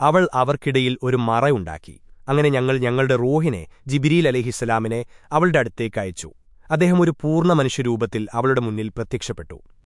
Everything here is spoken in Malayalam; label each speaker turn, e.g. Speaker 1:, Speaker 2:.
Speaker 1: അവൾ അവർക്കിടയിൽ ഒരു മറയുണ്ടാക്കി അങ്ങനെ ഞങ്ങൾ ഞങ്ങളുടെ റൂഹിനെ ജിബിരിൽ അലഹിസ്സലാമിനെ അവളുടെ അടുത്തേക്ക് അയച്ചു. അദ്ദേഹം ഒരു പൂർണ മനുഷ്യരൂപത്തിൽ അവളുടെ മുന്നിൽ പ്രത്യക്ഷപ്പെട്ടു.